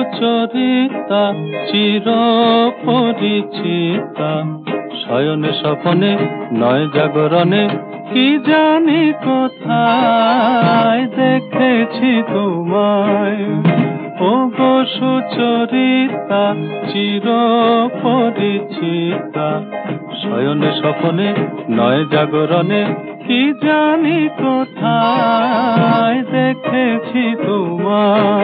সুচরিতা চির পরিচিতা শয়নে স্বপনে, নয় জাগরণে, কি জানি কোথায় দেখেছি তোমায়। ও গো সুচরিতা চির পরিচিতা শয়নে স্বপনে, নয় জাগরণে, কি জানি কোথায় দেখেছি তোমায়।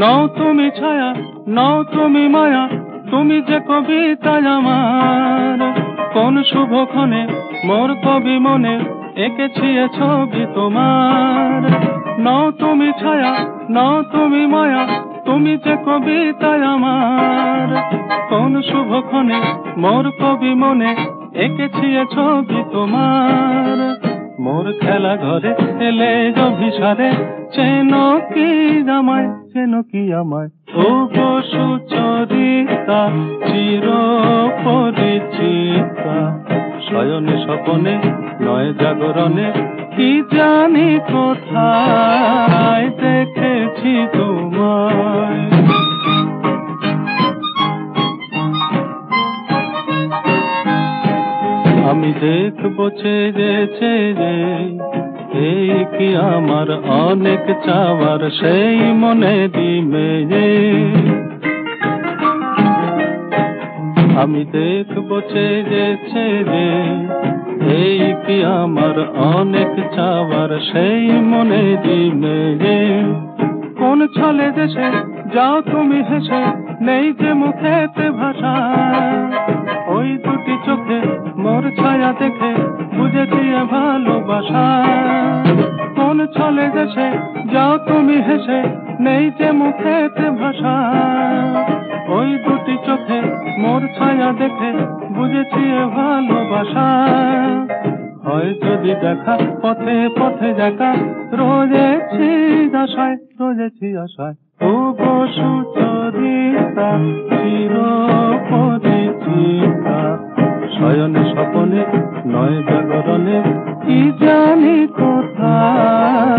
নও তুমি ছায়া, নও তুমি মায়া, তুমি যে কবিতায় আমার। কোন শুভক্ষণে মোর কবি মনে এঁকেছি এ ছবি তোমার। নও তুমি ছায়া, নও তুমি মায়া, তুমি যে কবিতায় আমার। কোন শুভক্ষণে মোর কবি মনে এঁকেছি এ ছবি তোমার। মোর খেলা ঘরে এলে অভিসারে, চেন কি আমায় চেন কি আমায়? ও গো সুচরিতা চির পরিচিতা শয়নে স্বপনে, নয় জাগরণে, কি জানি কোথায় দেখেছি তোমায়। আমি দেখব চেয়ে চেয়ে কি আমার অনেক চাওয়ার সেই মনে দিবে আমি দেখব চেয়ে চেয়ে এই কি আমার অনেক চাওয়ার সেই মনে দিবে কোন ছলে দেশে যাও তুমি হেসে, নেই যে মুখেতে ভাষা। ওই দুটি চোখে মোর ছায়া দেখে বুঝেছি ভালোবাসা। ছলে দেশে যাও তুমি হেসে, নেই যে মুখেতে ভাষা। ওই দুটি চোখে মোর ছায়া দেখে বুঝেছি ভালোবাসা। হয় যদি দেখা পথে পথে দেখা রোজেছি আশায় রোজেছি আশায়। গো সুচরিতা চির নয়নে স্বপনে নয় জাগরণে কি জানি কোথায়